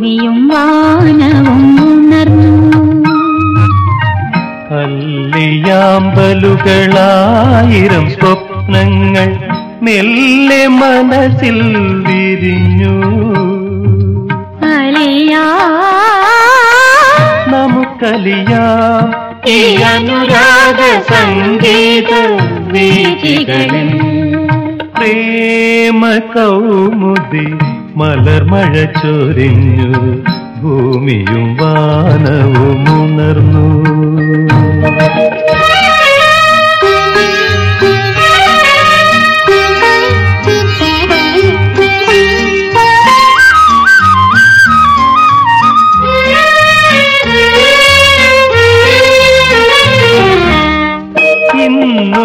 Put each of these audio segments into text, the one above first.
ഭൂമിയും വാനവും ഉണർന്നു. കല്ലിയാമ്പലുകളായിരം സ്വപ്നങ്ങൾ മെല്ലെ മനസ്സിൽ വിരിഞ്ഞു. അലിയാ. നമുക്കലിയാം. ഈ അനുരാഗ സംഗീത വീചികളിൽ പ്രേമ കൗമുദി മലർമഴ ചൊരിഞ്ഞു ഭൂമിയും വാനവും ഉണർന്നു.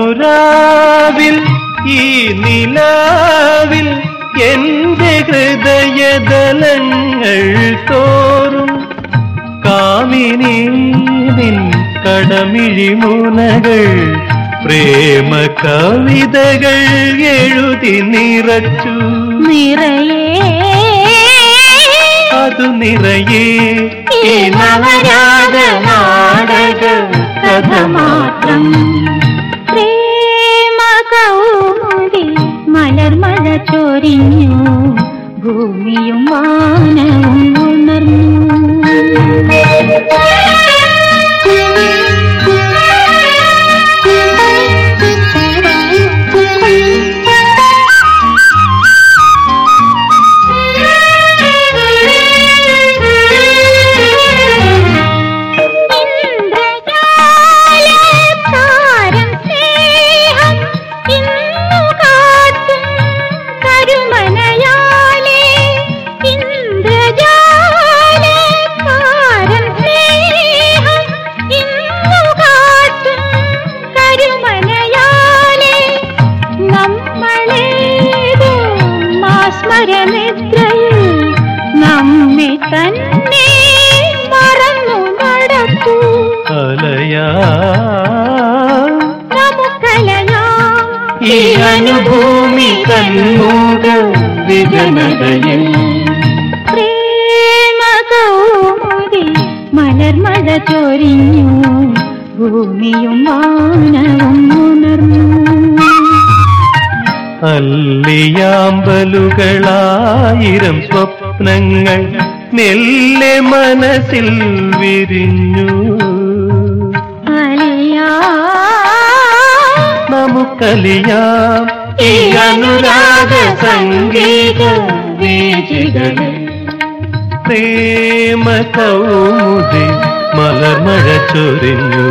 ഇന്നുരാവിൽ ഈ നിലാവിൽ എന്റെ ഹൃദയദലങ്ങൾ തോറും കാമിനി നിൻ കടമിഴിമുനകൾ പ്രേമ കവിതകൾ എഴുതി നിറച്ചു നിറയേ അതു നിറയെ ഈ ചൊരിഞ്ഞു ഭൂമിയും വാനവും മാസ്മരനിദ്രയിൽ നമ്മെ തന്നെ മറന്നു കലയാ നമുക്കലയാം ഈ അനുഭൂമി കൺമൂക വിജനതയിൽ പ്രേമ കൗമുദി മലർമഴ ചൊരിഞ്ഞു. ഭൂമിയും വാനവും ഉണർന്നു. അല്ലിയാമ്പലുകളായിരം സ്വപ്നങ്ങൾ നെല്ലെ മനസ്സിൽ വിരിഞ്ഞു. നമുക്കലിയാം ഈ അനുരാഗ സംഗീത പ്രേമ കൗമുദി മലർമഴ ചൊരിഞ്ഞു.